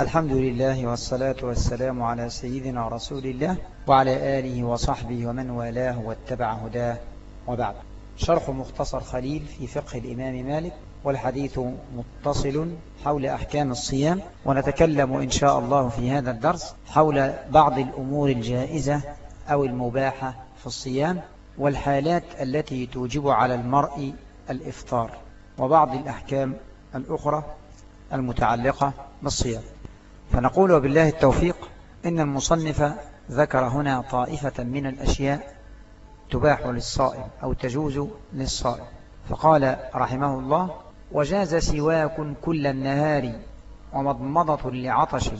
الحمد لله والصلاة والسلام على سيدنا رسول الله وعلى آله وصحبه ومن والاه واتبع هداه وبعد. شرح مختصر خليل في فقه الإمام مالك والحديث متصل حول أحكام الصيام ونتكلم إن شاء الله في هذا الدرس حول بعض الأمور الجائزة أو المباحة في الصيام والحالات التي توجب على المرء الإفطار وبعض الأحكام الأخرى المتعلقة بالصيام. فنقول وبالله التوفيق إن المصنف ذكر هنا طائفة من الأشياء تباح للصائم أو تجوز للصائم. فقال رحمه الله وجاز سواك كل النهار ومضمضة لعطش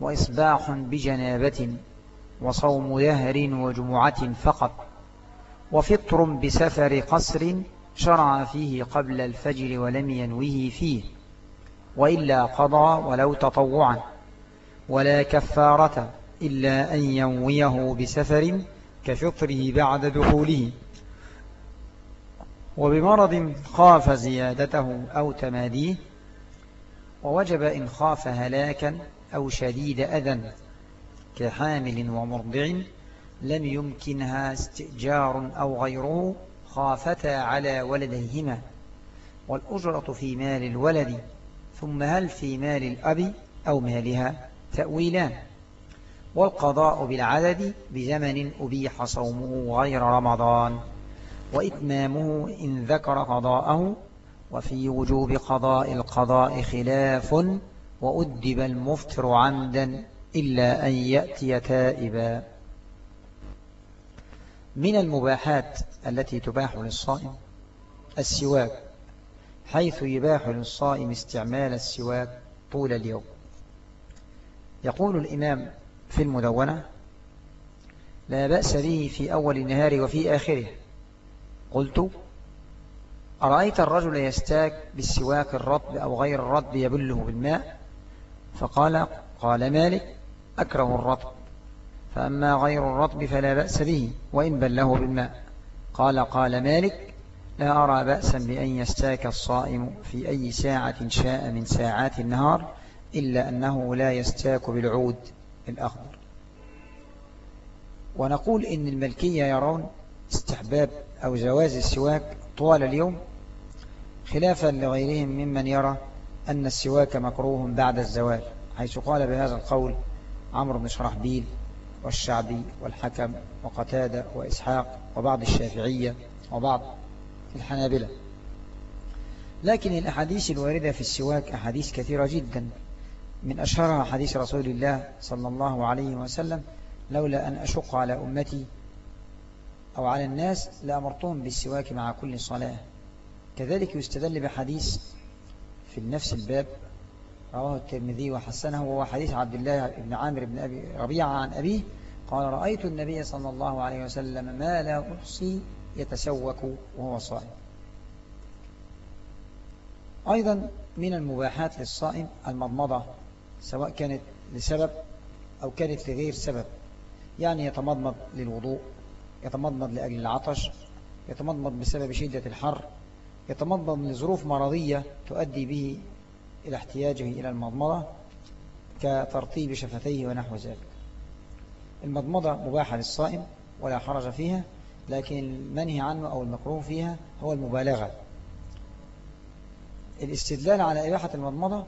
وإصباح بجنابة وصوم دهر وجمعة فقط وفطر بسفر قصر شرع فيه قبل الفجر ولم ينوه فيه وإلا قضى ولو تطوعا. ولا كفارة إلا أن ينويه بسفر كفطره بعد دخوله. وبمرض خاف زيادته أو تماديه ووجب إن خاف هلاكا أو شديد أذى كحامل ومرضع لم يمكنها استئجار أو غيره خافتا على ولديهما. والأجرة في مال الولد ثم هل في مال الأب أو مالها؟ تأويلان. والقضاء بالعدد بزمن أبيح صومه غير رمضان وإتمامه إن ذكر قضاءه وفي وجوب قضاء القضاء خلاف وأدب المفتر عمدا إلا أن يأتي تائبا. من المباحات التي تباح للصائم السواك حيث يباح للصائم استعمال السواك طول اليوم. يقول الإمام في المدونة لا بأس به في أول النهار وفي آخره. قلت أرأيت الرجل يستاك بالسواك الرطب أو غير الرطب يبله بالماء؟ فقال قال مالك أكره الرطب. فأما غير الرطب فلا بأس به وإن بله بالماء. قال قال مالك لا أرى بأسا بأن يستاك الصائم في أي ساعة شاء من ساعات النهار إلا أنه لا يستاك بالعود الأخضر. ونقول إن المالكية يرون استحباب أو جواز السواك طوال اليوم خلافا لغيرهم ممن يرى أن السواك مكروه بعد الزوال حيث قال بهذا القول عمرو بن شرحبيل والشعبي والحكم وقتادة وإسحاق وبعض الشافعية وبعض الحنابلة. لكن الأحاديث الواردة في السواك أحاديث كثيرة جدا. من أشهرها حديث رسول الله صلى الله عليه وسلم لولا أن أشق على أمتي أو على الناس لأمرتهم بالسواك مع كل صلاة. كذلك يستدل بحديث في نفس الباب رواه الترمذي وحسنه وهو حديث عبد الله بن عامر بن أبي ربيعة عن أبيه قال رأيت النبي صلى الله عليه وسلم ما لا أحصي يتسوك وهو صائم. أيضا من المباحات للصائم المضمضة. سواء كانت لسبب أو كانت لغير سبب. يعني يتمضمض للوضوء يتمضمض لأجل العطش يتمضمض بسبب شدة الحر يتمضمض لظروف مرضية تؤدي به إلى احتياجه إلى المضمضة كترطيب شفتيه ونحو ذلك. المضمضة مباحة للصائم ولا حرج فيها لكن المنهي عنه أو المكروه فيها هو المبالغة. الاستدلال على إباحة المضمضة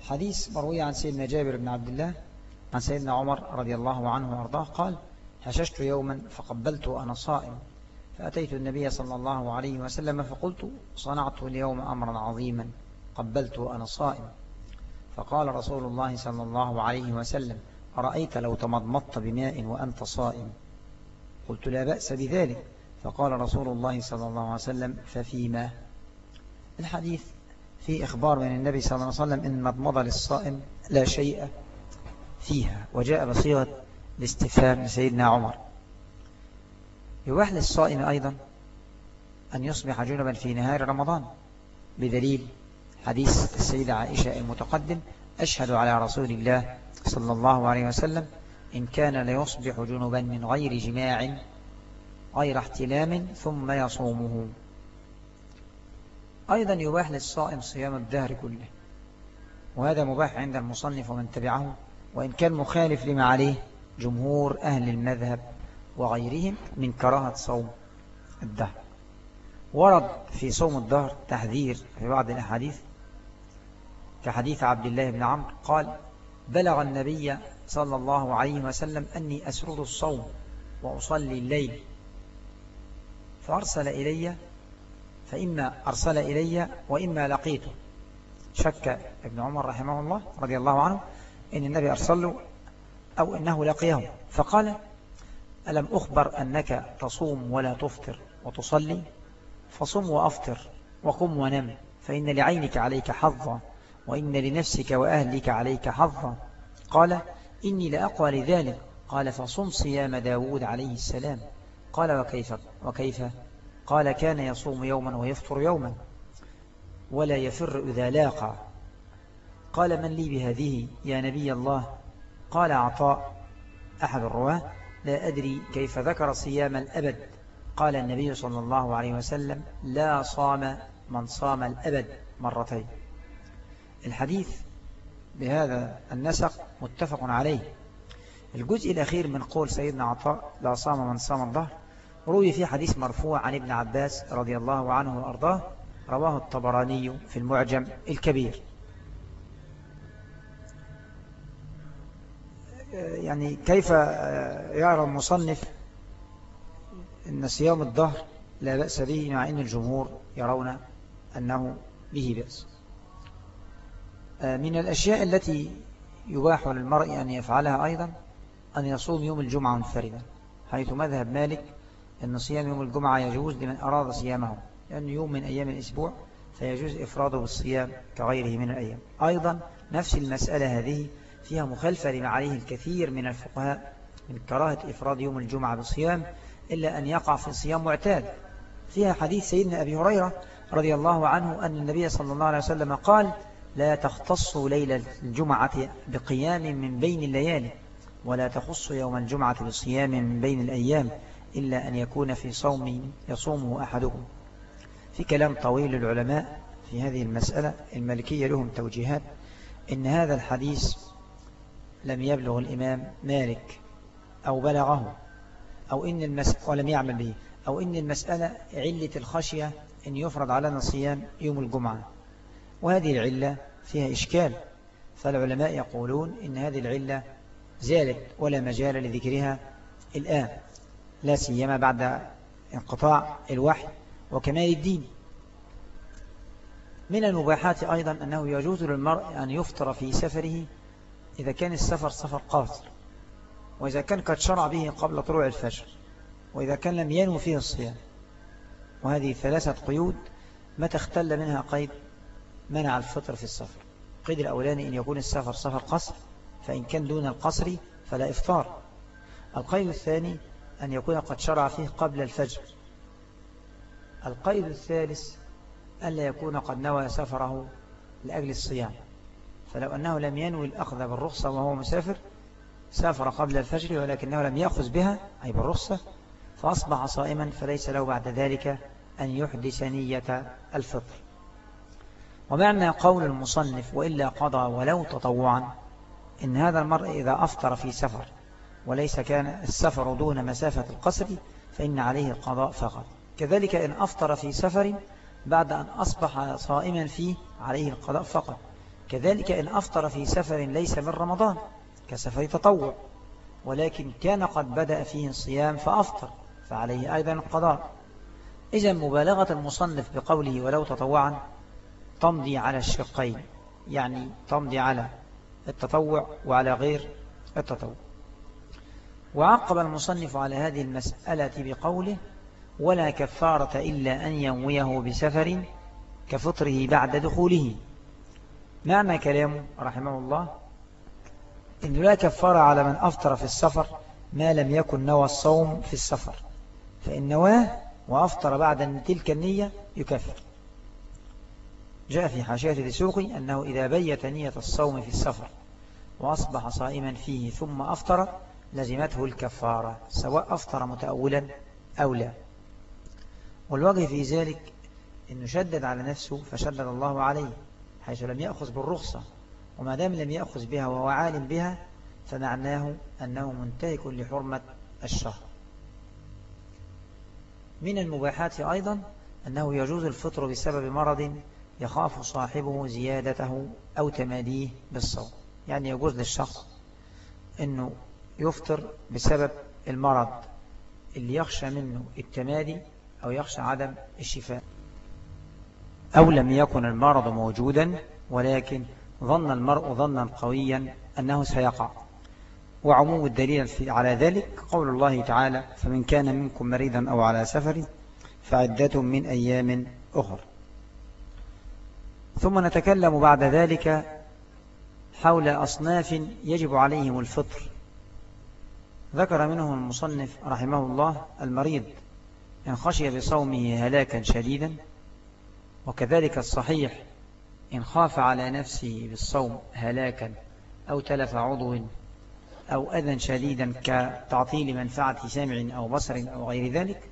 حديث مروي عن سيدنا جابر بن عبد الله عن سيدنا عمر رضي الله عنه وأرضاه قال هششت يوما فقبلت أنا صائم فأتيت النبي صلى الله عليه وسلم فقلت صنعت اليوم أمرا عظيما قبلت أنا صائم. فقال رسول الله صلى الله عليه وسلم أرأيت لو تمضمضت بماء وأنت صائم؟ قلت لا بأس بذلك. فقال رسول الله صلى الله عليه وسلم ففيما؟ الحديث في إخبار من النبي صلى الله عليه وسلم إن مضمض للصائم لا شيء فيها وجاء بصيغة الاستفهام لسيدنا عمر. يباح للصائم أيضا أن يصبح جنبا في نهار رمضان بدليل حديث السيدة عائشة المتقدم أشهد على رسول الله صلى الله عليه وسلم إن كان ليصبح جنبا من غير جماع غير احتلام ثم يصومه. أيضا يباح للصائم صيام الدهر كله وهذا مباح عند المصنف ومن تبعه وإن كان مخالف لما عليه جمهور أهل المذهب وغيرهم من كراهة صوم الدهر. ورد في صوم الدهر تحذير في بعض الأحاديث كحديث عبد الله بن عمرو قال بلغ النبي صلى الله عليه وسلم أني أسرد الصوم وأصلي الليل فأرسل إلي فإما أرسل إلي وإما لقيته. شك ابن عمر رحمه الله رضي الله عنه إن النبي أرسل له أو إنه لقيه فقال ألم أخبر أنك تصوم ولا تفطر وتصلي؟ فصم وأفطر وقم ونم فإن لعينك عليك حظا وإن لنفسك وأهلك عليك حظا. قال إني لأقوى لذلك. قال فصم صيام داود عليه السلام. قال وكيف؟ وكيف؟ قال كان يصوم يوما ويفطر يوما ولا يفر إذا لاقى. قال من لي بهذه يا نبي الله؟ قال عطاء أحد الرواه. لا أدري كيف ذكر صيام الأبد. قال النبي صلى الله عليه وسلم لا صام من صام الأبد مرتين. الحديث بهذا النسق متفق عليه. الجزء الأخير من قول سيدنا عطاء لا صام من صام الظهر روي في حديث مرفوع عن ابن عباس رضي الله عنه وأرضاه رواه الطبراني في المعجم الكبير. يعني كيف يرى المصنف أن صيام الظهر لا بأس به مع أن الجمهور يرون أنه به بأس. من الأشياء التي يباح للمرء أن يفعلها أيضا أن يصوم يوم الجمعة منفردا حيث مذهب مالك أن صيام يوم الجمعة يجوز لمن أراد صيامه لأنه يوم من أيام الأسبوع فيجوز إفراده بالصيام كغيره من الأيام. أيضا نفس المسألة هذه فيها مخالفة لما عليه الكثير من الفقهاء من كراهة إفراد يوم الجمعة بالصيام إلا أن يقع في صيام معتاد. فيها حديث سيدنا أبي هريرة رضي الله عنه أن النبي صلى الله عليه وسلم قال لا تختصوا ليلة الجمعة بقيام من بين الليالي ولا تخص يوم الجمعة بصيام من بين الأيام. إلا أن يكون في صوم يصومه أحدكم في كلام طويل للعلماء في هذه المسألة الملكية لهم توجيهات إن هذا الحديث لم يبلغ الإمام مالك أو بلغه أو إن المسألة ولم يعمل به أو إن المسألة علة الخشية أن يفرض علينا صيام يوم الجمعة. وهذه العلة فيها إشكال فالعلماء يقولون إن هذه العلة زالت ولا مجال لذكرها الآن. لا سيما بعد انقطاع الوحي وكمال الدين. من المباحات أيضا أنه يجوز للمرء أن يفطر في سفره إذا كان السفر سفر قاصر وإذا كان قد شرع به قبل طلوع الفجر وإذا كان لم ينو فيه الصيام. وهذه ثلاثة قيود متى اختل منها قيد منع الفطر في السفر. قيد الأولاني أن يكون السفر سفر قصر فإن كان دون القصر فلا إفطار. القيد الثاني أن يكون قد شرع فيه قبل الفجر. القيد الثالث ألا يكون قد نوى سفره لأجل الصيام. فلو أنه لم ينوي الأخذ بالرخصة وهو مسافر سافر قبل الفجر ولكنه لم يأخذ بها أي بالرخصة فأصبح صائما فليس له بعد ذلك أن يحدث نية الفطر. ومعنى قول المصنف وإلا قضى ولو تطوعا إن هذا المرء إذا أفطر في سفر وليس كان السفر دون مسافة القصر فإن عليه القضاء فقط. كذلك إن أفطر في سفر بعد أن أصبح صائما فيه عليه القضاء فقط. كذلك إن أفطر في سفر ليس من رمضان كسفر تطوع. ولكن كان قد بدأ فيه الصيام فأفطر فعليه أيضا القضاء. إذا مبالغة المصنف بقوله ولو تطوعا تمضي على الشقين يعني تمضي على التطوع وعلى غير التطوع. وعقب المصنف على هذه المسألة بقوله ولا كفارة إلا أن ينويه بسفر كفطره بعد دخوله. معنى كلامه رحمه الله؟ إنه لا كفارة على من أفطر في السفر ما لم يكن نوى الصوم في السفر فإن نواه وأفطر بعد تلك النية يكفر. جاء في حاشية دسوقي أنه إذا بيت نية الصوم في السفر وأصبح صائما فيه ثم أفطر لزمته الكفارة سواء أفطر متأولا أو لا. والوجه في ذلك أنه شدد على نفسه فشدد الله عليه حيث لم يأخذ بالرخصة. وما دام لم يأخذ بها وهو عالم بها فمعناه أنه منتهك لحرمة الشهر من المباحات أيضا أنه يجوز الفطر بسبب مرض يخاف صاحبه زيادته أو تماديه بالصوم. يعني يجوز للشخص أنه يفطر بسبب المرض اللي يخشى منه التمادي أو يخشى عدم الشفاء. أو لم يكن المرض موجودا ولكن ظن المرء ظنا قويا أنه سيقع. وعموم الدليل على ذلك قول الله تعالى فمن كان منكم مريضا أو على سفر فعدة من أيام أخر. ثم نتكلم بعد ذلك حول أصناف يجب عليهم الفطر. ذكر منهم المصنف رحمه الله المريض إن خشي بصومه هلاكا شديدا وكذلك الصحيح إن خاف على نفسه بالصوم هلاكا أو تلف عضو أو أذى شديدا كتعطيل منفعة سامع أو بصر أو غير ذلك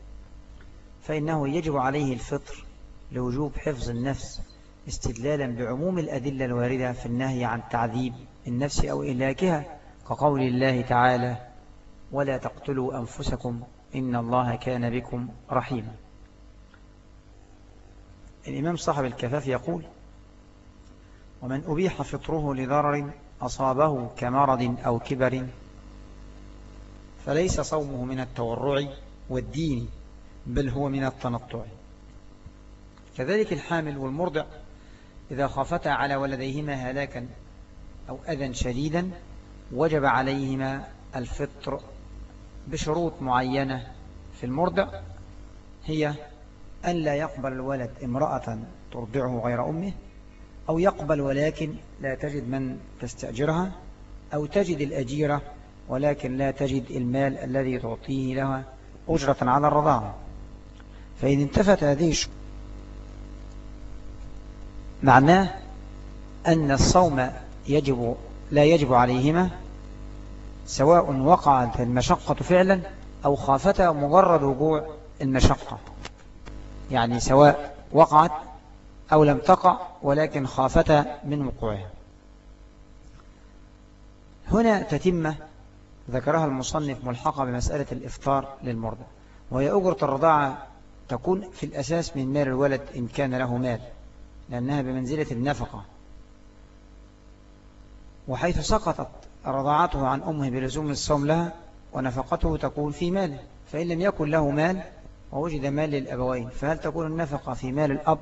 فإنه يجب عليه الفطر لوجوب حفظ النفس استدلالا بعموم الأدلة الواردة في النهي عن تعذيب النفس أو إلاكها كقول الله تعالى ولا تقتلوا أنفسكم إن الله كان بكم رحيما. الإمام صاحب الكفاف يقول ومن أبيح فطره لضرر أصابه كمرض أو كبر فليس صومه من التورع والدين بل هو من التنطع. كذلك الحامل والمرضع إذا خافتا على ولديهما هلاكا أو أذى شديدا وجب عليهما الفطر بشروط معينة في المرضع هي أن لا يقبل الولد امرأة ترضعه غير أمه أو يقبل ولكن لا تجد من تستأجرها أو تجد الأجيرة ولكن لا تجد المال الذي تعطيه لها أجرة على الرضاعة فإن انتفت هذه معناه أن الصوم يجب لا يجب عليهما سواء وقعت المشقة فعلا أو خافتا مجرد وقوع المشقة. يعني سواء وقعت أو لم تقع ولكن خافتا من وقوعها. هنا تتمة ذكرها المصنف ملحقة بمسألة الإفطار للمرضى وهي أجرة الرضاعة تكون في الأساس من مال الولد إن كان له مال لأنها بمنزلة النفقة. وحيث سقطت رضاعته عن أمه بلزوم الصوم لها ونفقته تكون في ماله فإن لم يكن له مال ووجد مال للأبوين فهل تكون النفقة في مال الأب؟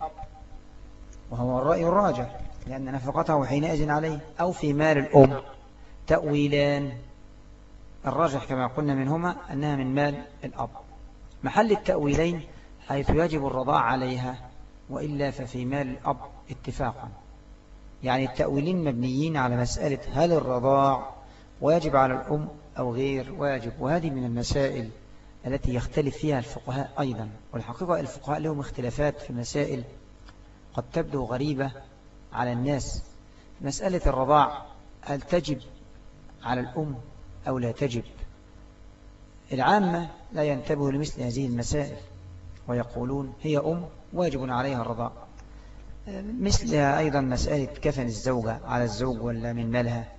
وهو الرأي الراجع لأن نفقته حينئذ عليه أو في مال الأم تأويلان. الراجح كما قلنا منهما أنها من مال الأب. محل التأويلين حيث يجب الرضاع عليها وإلا ففي مال الأب اتفاقا. يعني التأويلين مبنيين على مسألة هل الرضاع واجب على الأم أو غير واجب وهذه من المسائل التي يختلف فيها الفقهاء أيضا. والحقيقة الفقهاء لهم اختلافات في مسائل قد تبدو غريبة على الناس. مسألة الرضاع هل تجب على الأم أو لا تجب؟ العامة لا ينتبه لمثل هذه المسائل ويقولون هي أم واجب عليها الرضاع. مثلها أيضا مسألة كفن الزوجة على الزوج ولا من مالها؟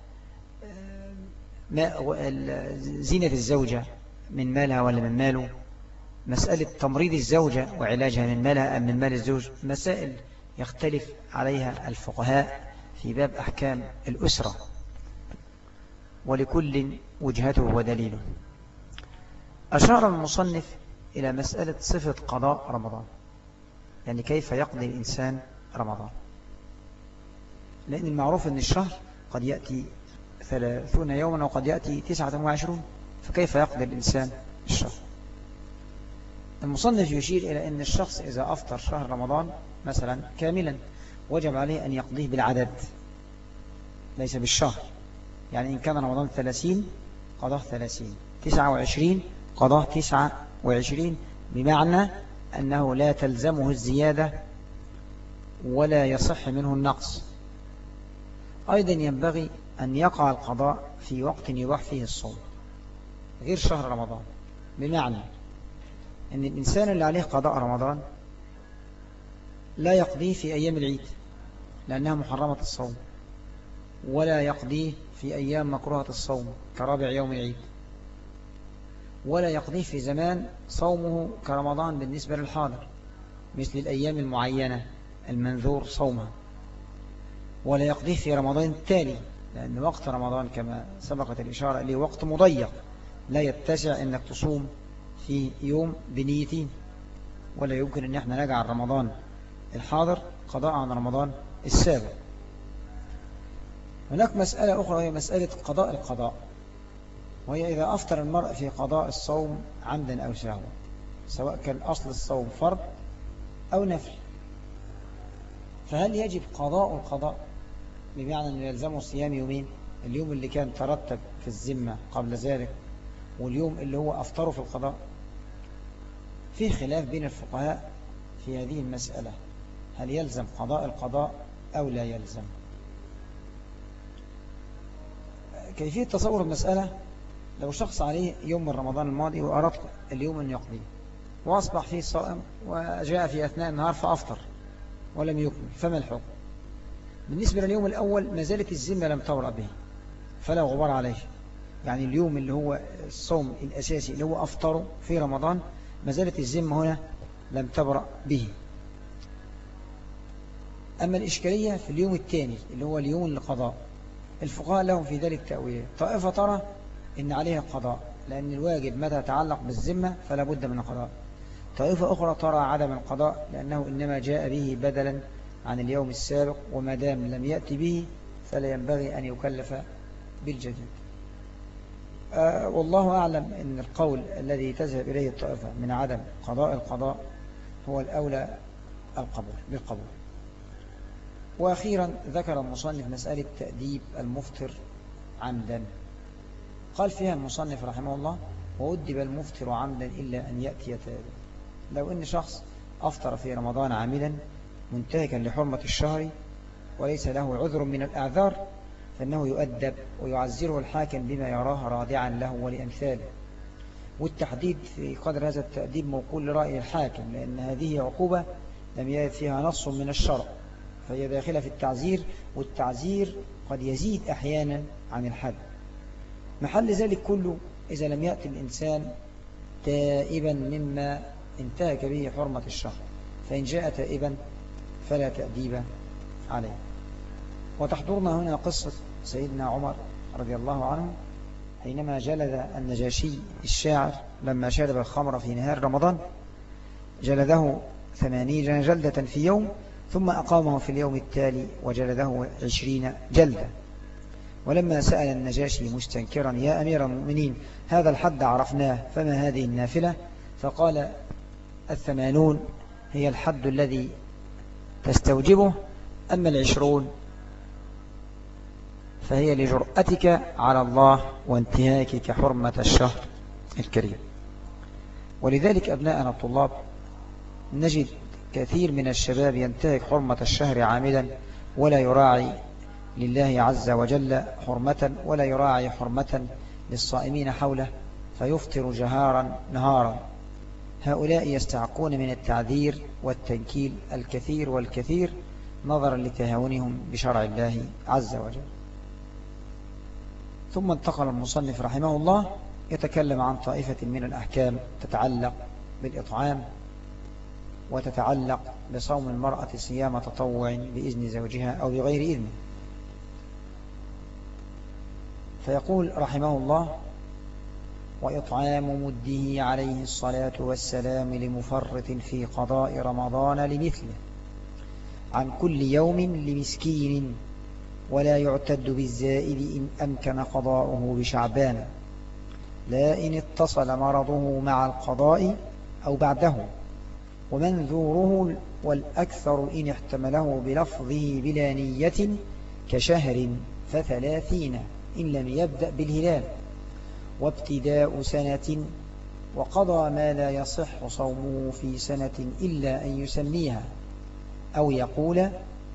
زينة الزوجة من مالها ولا من ماله؟ مسألة تمريض الزوجة وعلاجها من مالها أم من مال الزوج؟ مسائل يختلف عليها الفقهاء في باب أحكام الأسرة. ولكل وجهته ودليله أشار المصنف إلى مسألة صفة قضاء رمضان. يعني كيف يقضي الإنسان رمضان؟ لأن المعروف أن الشهر قد يأتي ثلاثون يوما وقد يأتي تسعة وعشرون فكيف يقضي الإنسان الشهر؟ المصنف يشير إلى أن الشخص إذا أفطر شهر رمضان مثلا كاملا وجب عليه أن يقضيه بالعدد ليس بالشهر. يعني إن كان رمضان ثلاثين قضاه ثلاثين. تسعة وعشرين قضاه تسعة وعشرين. بمعنى أنه لا تلزمه الزيادة ولا يصح منه النقص. أيضا ينبغي أن يقع القضاء في وقت يباح فيه الصوم غير شهر رمضان. بمعنى أن الإنسان اللي عليه قضاء رمضان لا يقضيه في أيام العيد لأنها محرمة الصوم ولا يقضيه في أيام مكروهة الصوم كرابع يوم العيد ولا يقضيه في زمان صومه كرمضان بالنسبة للحاضر مثل الأيام المعينة المنذور صومها ولا يقضيه في رمضان التالي لأن وقت رمضان كما سبقت الإشارة إليه وقت مضيق. لا يتسع أنك تصوم في يوم بنيتين ولا يمكن أن إحنا نجعل رمضان الحاضر قضاء عن رمضان السابق. هناك مسألة أخرى هي مسألة قضاء القضاء. وهي إذا أفطر المرء في قضاء الصوم عمدا أو سهوا سواء كان أصل الصوم فرض أو نفل فهل يجب قضاء القضاء؟ بمعنى أنه يلزمه صيام يومين اليوم اللي كان ترتب في الزمة قبل ذلك واليوم اللي هو أفطره في القضاء. في خلاف بين الفقهاء في هذه المسألة هل يلزم قضاء القضاء أو لا يلزم؟ كيفية تصور المسألة؟ لو شخص عليه يوم من رمضان الماضي وأراد اليوم أن يقضيه وأصبح فيه صائم وجاء في أثناء النهار فأفطر ولم يكمل فما الحكم؟ بالنسبة لليوم الأول ما زالت الزمة لم تورأ به فلا غبار عليه. يعني اليوم اللي هو الصوم الأساسي اللي هو أفطره في رمضان ما زالت الزمة هنا لم تبرأ به. أما الإشكالية في اليوم الثاني اللي هو اليوم القضاء الفقهاء لهم في ذلك تأويل. طائفة ترى إن عليها القضاء لأن الواجب متى يتعلق بالذمة فلا بد من القضاء. طائفة أخرى ترى عدم القضاء لأنه إنما جاء به بدلا عن اليوم السابق وما دام لم يأتي به فلا ينبغي أن يكلف بالجديد. أه والله أعلم أن القول الذي تذهب إليه الطائفة من عدم قضاء القضاء هو الأولى القبول بالقبول. وأخيرا ذكر المصنف مسألة تأديب المفطر عمدا. قال فيها المصنف رحمه الله وأدب المفطر عمدا إلا أن يأتي تابع لو أن شخص أفطر في رمضان عاملا منتهكا لحرمة الشهر وليس له عذر من الأعذار فإنه يؤدب ويعزره الحاكم بما يراه رادعا له ولأمثاله. والتحديد في قدر هذا التأديب موقول لرأي الحاكم لأن هذه عقوبة لم يرد فيها نص من الشرع فهي داخلة في التعزير والتعزير قد يزيد أحيانا عن الحد. محل ذلك كله إذا لم يأتي الإنسان تائبا مما انتهك به حرمة الشهر فإن جاء تائبا فلا تأديب عليه. وتحضرنا هنا قصة سيدنا عمر رضي الله عنه حينما جلد النجاشي الشاعر لما شرب الخمر في نهار رمضان جلده ثمانين جلدة في يوم ثم أقامه في اليوم التالي وجلده عشرين جلدة. ولما سأل النجاشي مستنكرا يا أمير المؤمنين هذا الحد عرفناه فما هذه النافلة؟ فقال الثمانون هي الحد الذي تستوجبه أما العشرون فهي لجرأتك على الله وانتهاكك حرمة الشهر الكريم. ولذلك أبناءنا الطلاب نجد كثير من الشباب ينتهك حرمة الشهر عاملا ولا يراعي لله عز وجل حرمة ولا يراعي حرمة للصائمين حوله فيفطر جهارا نهارا. هؤلاء يستعقون من التعذير والتنكيل الكثير والكثير نظرا لتهاونهم بشرع الله عز وجل. ثم انتقل المصنف رحمه الله يتكلم عن طائفة من الأحكام تتعلق بالإطعام وتتعلق بصوم المرأة صيام تطوع بإذن زوجها أو بغير إذن فيقول رحمه الله وإطعام مده عليه الصلاة والسلام لمفرط في قضاء رمضان لمثله. عن كل يوم لمسكين ولا يعتد بالزائد إن أمكن قضاؤه بشعبان. لا إن اتصل مرضه مع القضاء أو بعده. ومنذوره والأكثر إن احتمله بلفظه بلا نية كشهر فثلاثين إن لم يبدأ بالهلال. وابتداء سنة وقضى ما لا يصح صومه في سنة إلا أن يسميها أو يقول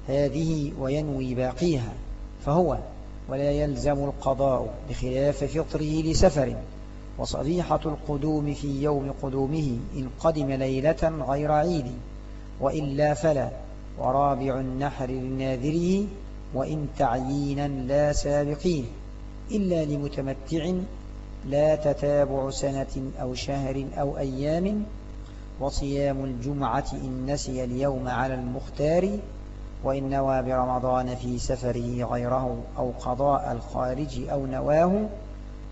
هذه وينوي باقيها فهو ولا يلزم القضاء بخلاف فطره لسفر وصريحة القدوم في يوم قدومه إن قدم ليلة غير عيد وإلا فلا ورابع النحر لناذره وإن تعيينا لا سابقين إلا لمتمتع لا تتابع سنة أو شهر أو أيام وصيام الجمعة إن نسي اليوم على المختار وإن نوى برمضان في سفره غيره أو قضاء الخارج أو نواه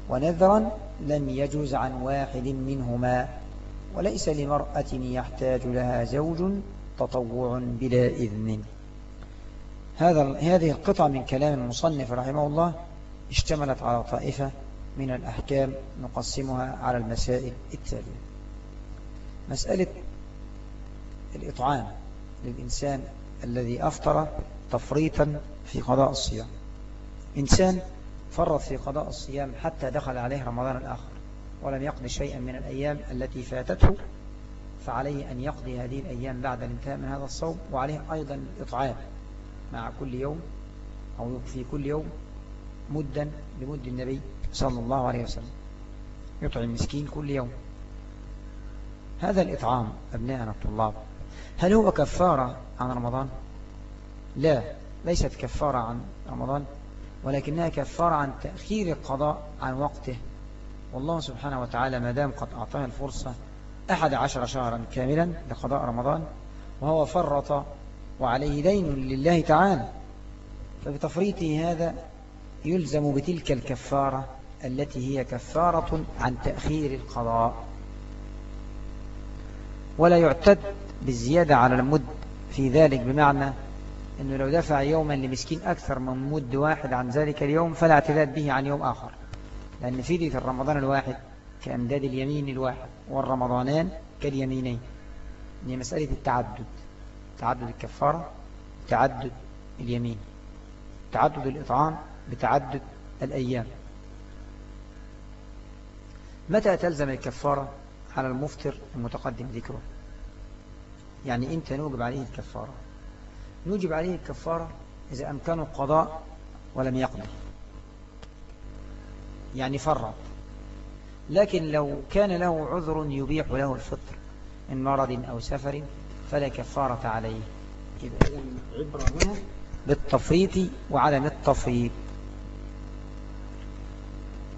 ونذرا لم يجز عن واحد منهما وليس لمرأة يحتاج لها زوج تطوع بلا إذن. هذا هذه القطعة من كلام المصنف رحمه الله اشتملت على طائفة من الأحكام نقسمها على المسائل التالية. مسألة الإطعام للإنسان الذي أفطر تفريطا في قضاء الصيام. إنسان فرط في قضاء الصيام حتى دخل عليه رمضان الآخر ولم يقضي شيئا من الأيام التي فاتته فعليه أن يقضي هذه الأيام بعد الانتهاء من هذا الصوم وعليه أيضا الإطعام مع كل يوم أو في كل يوم مدا لمد النبي صلى الله عليه وسلم. يطعم مسكين كل يوم. هذا الإطعام أبناءنا الطلاب. هل هو كفارة عن رمضان؟ لا ليست كفارة عن رمضان ولكنها كفارة عن تأخير القضاء عن وقته. والله سبحانه وتعالى ما دام قد أعطاه الفرصة أحد عشر شهرا كاملا لقضاء رمضان وهو فرط وعليه دين لله تعالى فبتفريطه هذا يلزم بتلك الكفارة التي هي كفارة عن تأخير القضاء. ولا يعتد بالزيادة على المد في ذلك بمعنى أنه لو دفع يوما لمسكين أكثر من مد واحد عن ذلك اليوم فلا اعتداد به عن يوم آخر. لأن فيدية الرمضان الواحد كأمداد اليمين الواحد والرمضانان كاليمينين. هي مسألة التعدد تعدد الكفارة تعدد اليمين تعدد الإطعام بتعدد الأيام. متى تلزم الكفارة على المفطر المتقدم ذكره؟ يعني انت نوجب عليه الكفارة؟ نوجب عليه الكفارة إذا أمكنه القضاء ولم يقضي. يعني فرط. لكن لو كان له عذر يبيح له الفطر من مرض أو سفر فلا كفارة عليه. يبقى العبرة هنا بالتفريط وعدم التفريط.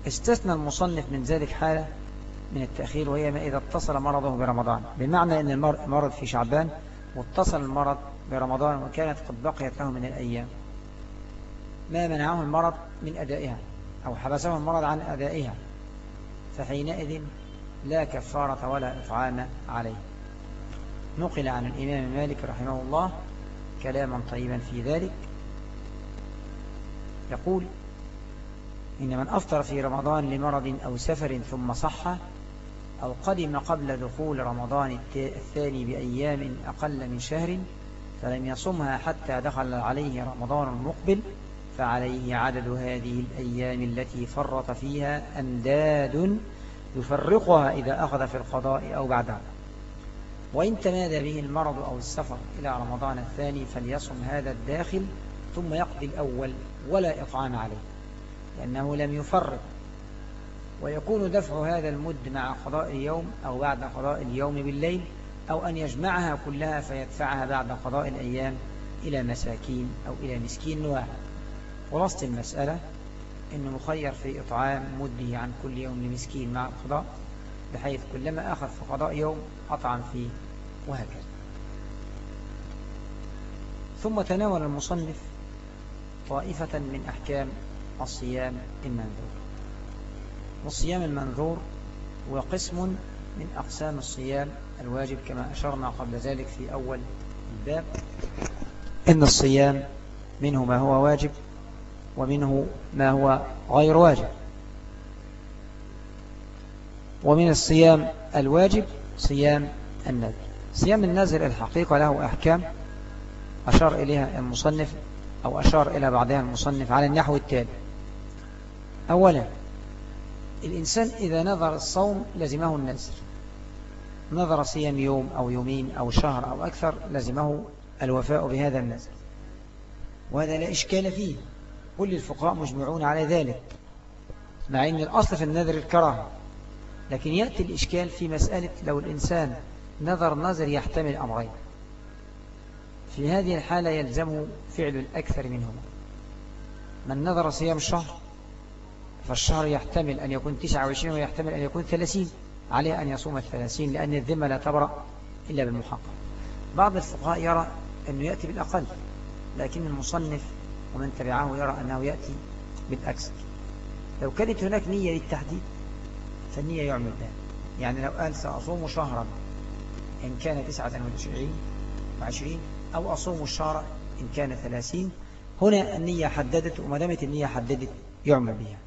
استثنى المصنف من ذلك حالة من التأخير وهي ما إذا اتصل مرضه برمضان. بمعنى أن المرض في شعبان واتصل المرض برمضان وكانت قد بقيت له من الأيام. ما منعه المرض من أدائها أو حبسه المرض عن أدائها. فحينئذ لا كفارة ولا إطعام عليه. نقل عن الإمام مالك رحمه الله كلاما طيبا في ذلك. يقول إن من أفطر في رمضان لمرض أو سفر ثم صح أو قدم قبل دخول رمضان الثاني بأيام أقل من شهر فلم يصمها حتى دخل عليه رمضان المقبل فعليه عدد هذه الأيام التي فرط فيها أنداد يفرقها إذا أخذ في القضاء أو بعدها وإن تمادى به المرض أو السفر إلى رمضان الثاني فليصم هذا الداخل ثم يقضي الأول ولا إطعام عليه. لأنه لم يفرق ويكون دفع هذا المد مع قضاء اليوم أو بعد قضاء اليوم بالليل أو أن يجمعها كلها فيدفعها بعد قضاء الأيام إلى مساكين أو إلى مسكين واحد. خلاصة المسألة أنه مخير في إطعام مده عن كل يوم لمسكين مع القضاء بحيث كلما أخذ في قضاء يوم أطعم فيه وهكذا. ثم تناول المصنف طائفة من أحكام الصيام المنذور. والصيام المنذور هو قسم من أقسام الصيام الواجب كما أشرنا قبل ذلك في أول الباب. إن الصيام منه ما هو واجب ومنه ما هو غير واجب. ومن الصيام الواجب صيام النذر. صيام النذر الحقيقة له أحكام أشار إليها المصنف أو أشار إلى بعضها المصنف على النحو التالي. أولا الإنسان إذا نظر الصوم لزمه النذر. نظر صيام يوم أو يومين أو شهر أو أكثر لزمه الوفاء بهذا النذر. وهذا لا إشكال فيه. كل الفقهاء مجمعون على ذلك مع أن الأصل في النذر الكراهة. لكن يأتي الإشكال في مسألة لو الإنسان نظر نظر يحتمل أمرين. في هذه الحالة يلزم فعل الأكثر منهما. من نظر صيام شهر فالشهر يحتمل أن يكون 29 ويحتمل أن يكون 30 عليه أن يصوم الثلاثين لأن الذمة لا تبرأ إلا بالمحقق. بعض الفقهاء يرى أنه يأتي بالأقل لكن المصنف ومن تبعه يرى أنه يأتي بالأكثر. لو كانت هناك نية للتحديد فالنية يعمل بها. يعني لو قال سأصوم شهرا إن كان تسعة وعشرين وعشرين أو أصوم الشهر إن كان ثلاثين هنا النية حددت وما دامت النية حددت يعمل بها.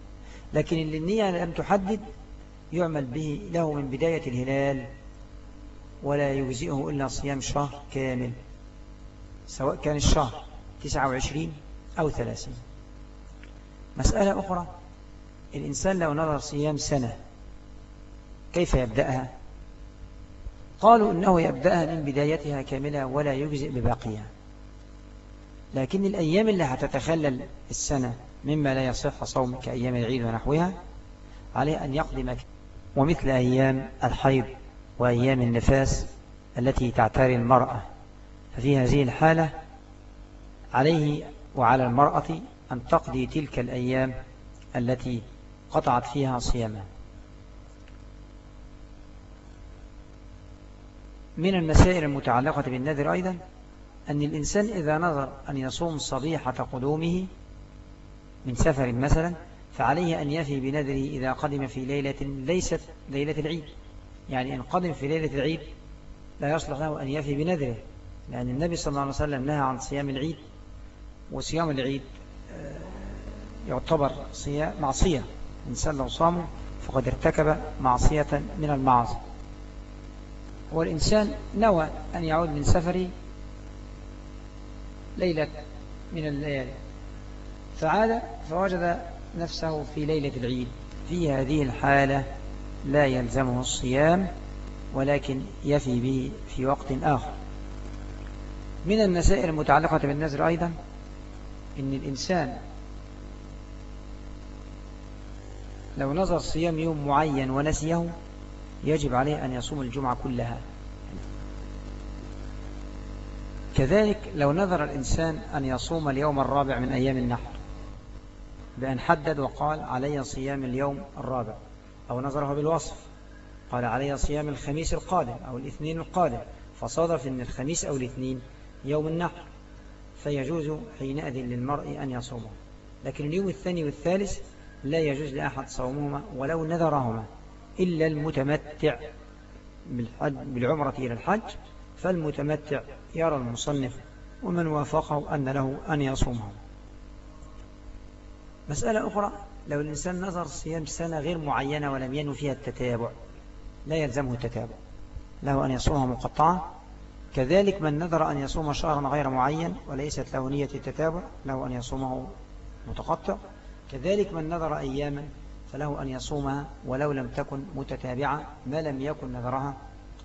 لكن اللي النية لم تحدد يعمل به له من بداية الهلال ولا يجزئه إلا صيام شهر كامل سواء كان الشهر 29 أو 30 مسألة أخرى الإنسان لو نظر صيام سنة كيف يبدأها؟ قالوا إنه يبدأها من بدايتها كاملة ولا يجزئ بباقيها. لكن الأيام اللي هتتخلل السنة مما لا يصح صوم كأيام العيد ونحوها عليه أن يقدم ومثل أيام الحيض وأيام النفاس التي تعتري المرأة. ففي هذه الحالة عليه وعلى المرأة أن تقضي تلك الأيام التي قطعت فيها صيامها من المسائل المتعلقة بالنذر أيضا أن الإنسان إذا نظر أن يصوم صبيحة قدومه من سفر مثلا فعليه أن يفي بنذره إذا قدم في ليلة ليست ليلة العيد. يعني إن قدم في ليلة العيد لا يصلح له أن يفي بنذره لأن النبي صلى الله عليه وسلم نهى عن صيام العيد وصيام العيد آه، يعتبر معصية. إنسان لو صامه فقد ارتكب معصية من المعاصي. والإنسان نوى أن يعود من سفره ليلة من الليالي. فعاد فوجد نفسه في ليلة العيد. في هذه الحالة لا يلزمه الصيام ولكن يفي به في وقت آخر. من المسائل المتعلقة بالنذر أيضا إن الإنسان لو نظر صيام يوم معين ونسيه يجب عليه أن يصوم الجمعة كلها. كذلك لو نظر الإنسان أن يصوم اليوم الرابع من أيام النحر بأن حدد وقال علي صيام اليوم الرابع أو نظره بالوصف. قال علي صيام الخميس القادم أو الاثنين القادم فصادف أن الخميس أو الاثنين يوم النحر فيجوز حينئذ للمرء أن يصومه. لكن اليوم الثاني والثالث لا يجوز لأحد صومهما ولو نذرهما إلا المتمتع بالعمرة إلى الحج. فالمتمتع يرى المصنف ومن وافقه أن له أن يصومه. مسألة أخرى لو الإنسان نظر صيام سنة غير معينة ولم ينو فيها التتابع لا يلزمه التتابع. له أن يصومها مقطعة. كذلك من نذر أن يصوم شهرا غير معين وليست له نية التتابع له أن يصومه متقطع. كذلك من نذر أياما فله أن يصومها ولو لم تكن متتابعة ما لم يكن نذرها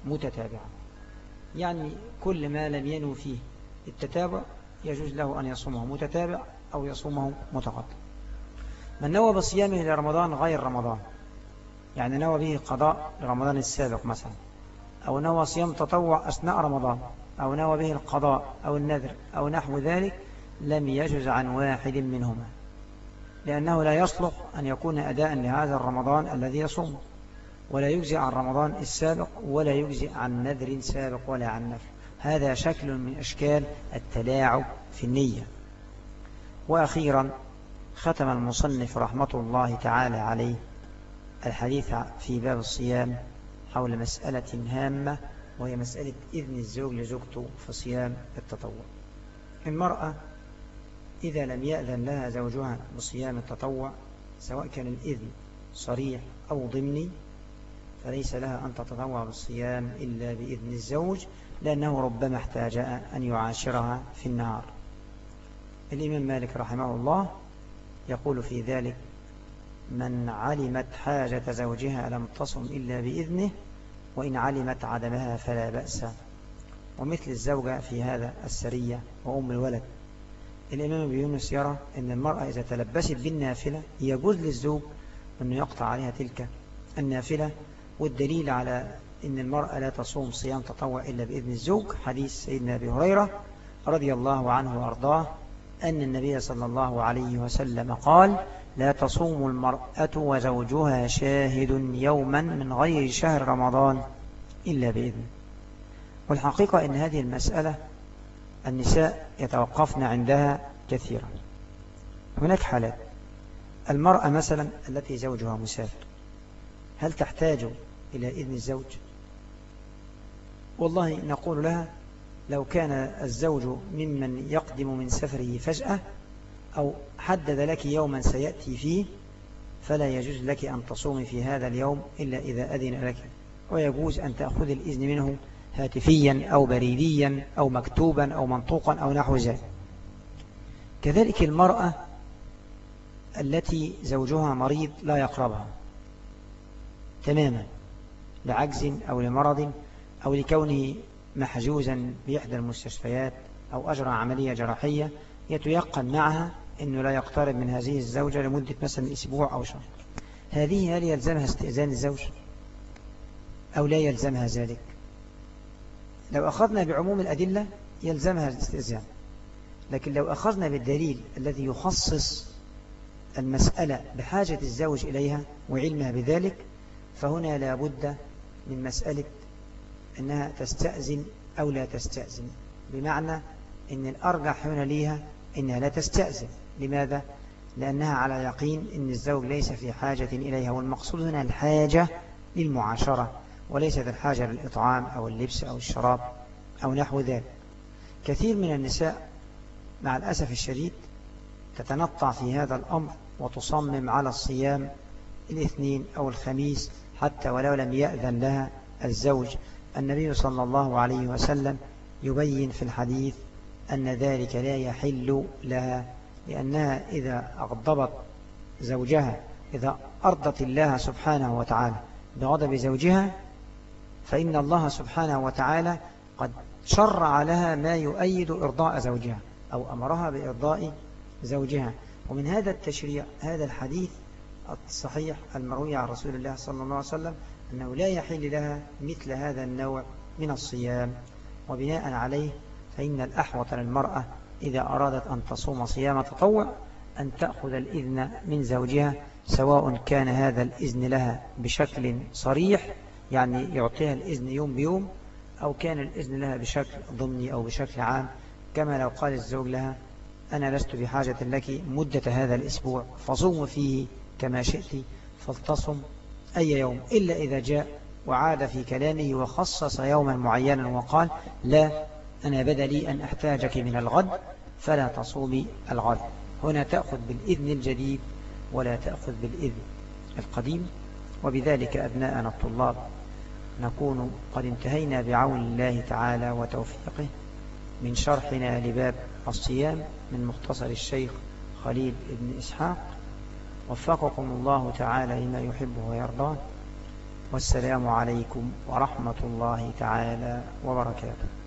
متتابعة. يعني كل ما لم ينو فيه التتابع يجوز له أن يصومه متتابع أو يصومه متقطع. من نوى بصيامه لرمضان غير رمضان. يعني نوى به قضاء لرمضان السابق مثلا. أو نوى صيام تطوع أثناء رمضان. أو نوى به القضاء أو النذر أو نحو ذلك لم يجز عن واحد منهما. لأنه لا يصلح أن يكون أداء لهذا الرمضان الذي يصوم ولا يجزي عن رمضان السابق ولا يجزي عن نذر سابق ولا عن نفر هذا شكل من أشكال التلاعب في النية. وأخيرا ختم المصنف رحمة الله تعالى عليه الحديث في باب الصيام حول مسألة هامة وهي مسألة إذن الزوج لزوجته في صيام التطوع المرأة إذا لم يأذن لها زوجها بصيام التطوع سواء كان الإذن صريح أو ضمني فليس لها أن تتطوع بالصيام إلا بإذن الزوج لأنه ربما احتاج أن يعاشرها في النهار. الإمام مالك رحمه الله يقول في ذلك من علمت حاجة زوجها لم تصم إلا بإذنه وإن علمت عدمها فلا بأس. ومثل الزوجة في هذا السرية وأم الولد. الإمام أبي يونس يرى أن المرأة إذا تلبست بالنافلة يجوز للزوج أنه يقطع عليها تلك النافلة والدليل على أن المرأة لا تصوم صيام تطوع إلا بإذن الزوج حديث سيدنا أبي هريرة رضي الله عنه وأرضاه. أن النبي صلى الله عليه وسلم قال لا تصوم المرأة وزوجها شاهد يوما من غير شهر رمضان إلا بإذن. والحقيقة أن هذه المسألة النساء يتوقفن عندها كثيرا. هناك حالات. المرأة مثلا التي زوجها مسافر هل تحتاج إلى إذن الزوج؟ والله نقول لها لو كان الزوج ممن يقدم من سفره فجأة أو حدد لك يوما سيأتي فيه فلا يجوز لك أن تصومي في هذا اليوم إلا إذا أذن لك. ويجوز أن تأخذ الإذن منه هاتفيا أو بريديا أو مكتوبا أو منطوقا أو نحو ذلك. كذلك المرأة التي زوجها مريض لا يقربها تماما لعجز أو لمرض أو لكونه محجوزا بإحدى المستشفيات أو أجرى عملية جراحية يتيقن معها أنه لا يقترب من هذه الزوجة لمدة مثلا أسبوع أو شهر. هذه هل يلزمها استئذان الزوج؟ أو لا يلزمها ذلك؟ لو أخذنا بعموم الأدلة يلزمها الاستئذان. لكن لو أخذنا بالدليل الذي يخصص المسألة بحاجة الزوج إليها وعلمها بذلك فهنا لا بد من مسألة أنها تستأذن أو لا تستأذن. بمعنى أن الأرجح هنا ليها أنها لا تستأذن. لماذا؟ لأنها على يقين أن الزوج ليس في حاجة إليها والمقصود هنا الحاجة للمعاشرة وليست الحاجة للإطعام أو اللبس أو الشراب أو نحو ذلك. كثير من النساء مع الأسف الشديد تتنطع في هذا الأمر وتصمم على الصيام الاثنين أو الخميس حتى ولو لم يأذن لها الزوج النبي صلى الله عليه وسلم يبين في الحديث أن ذلك لا يحل لها لأنها إذا أغضبت زوجها إذا أرضت الله سبحانه وتعالى بغضب زوجها فإن الله سبحانه وتعالى قد شرع لها ما يؤيد إرضاء زوجها أو أمرها بإرضاء زوجها. ومن هذا التشريع هذا الحديث الصحيح المروي عن رسول الله صلى الله عليه وسلم أنه لا يحل لها مثل هذا النوع من الصيام وبناء عليه فإن الأحوط للمرأة إذا أرادت أن تصوم صيام تطوع أن تأخذ الإذن من زوجها سواء كان هذا الإذن لها بشكل صريح يعني يعطيها الإذن يوم بيوم أو كان الإذن لها بشكل ضمني أو بشكل عام. كما لو قال الزوج لها أنا لست بحاجة لك مدة هذا الأسبوع فصوم فيه كما شئت فلتصم أي يوم إلا إذا جاء وعاد في كلامه وخصص يوما معينا وقال لا أنا بدلي أن أحتاجك من الغد فلا تصومي الغد. هنا تأخذ بالإذن الجديد ولا تأخذ بالإذن القديم. وبذلك أبناءنا الطلاب نكون قد انتهينا بعون الله تعالى وتوفيقه من شرحنا لباب الصيام من مختصر الشيخ خليل بن إسحاق. وفقكم الله تعالى لما يحبه ويرضاه والسلام عليكم ورحمة الله تعالى وبركاته.